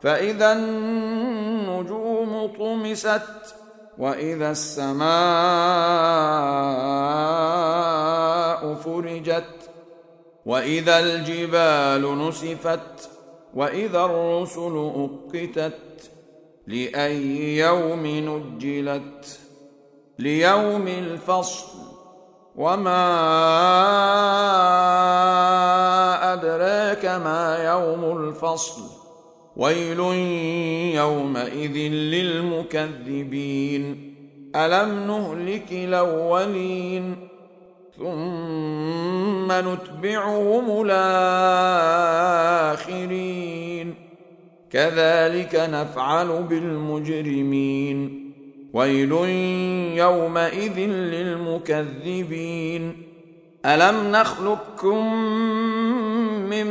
فإذا النجوم طمست وإذا السماء فرجت وإذا الجبال نسفت وإذا الرسل أقتت لأي يوم نجلت ليوم الفصل وما أدراك ما يوم الفصل ويل يومئذ للمكذبين. ألم نهلك الأولين؟ ثم نتبعهم الآخرين. كذلك نفعل بالمجرمين. ويل يومئذ للمكذبين. ألم نخلقكم من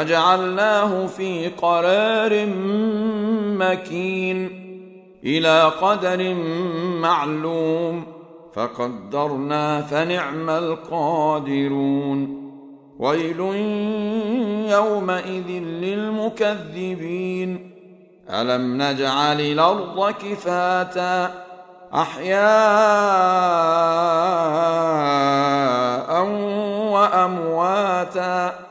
فجعلناه في قرار مكين إلى قدر معلوم فقدرنا فنعم القادرون ويل يومئذ للمكذبين. ألم نجعل الأرض كفاتا؟ أحياء وأمواتا.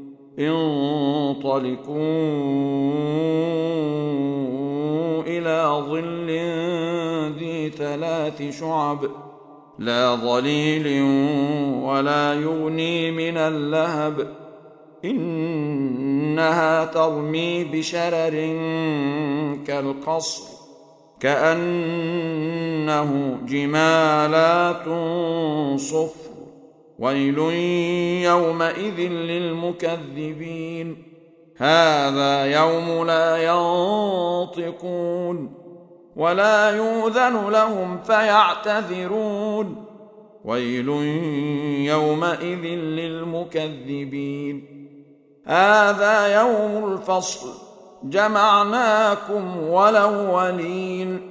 انطلقوا إلى ظل ذي ثلاث شعب لا ظليل ولا يغني من اللهب. إنها ترمي بشرر كالقصر كأنه جمالات صفر. ويل يومئذ للمكذبين. هذا يوم لا ينطقون ولا يوذن لهم فيعتذرون. ويل يومئذ للمكذبين. هذا يوم الفصل. جمعناكم ولولين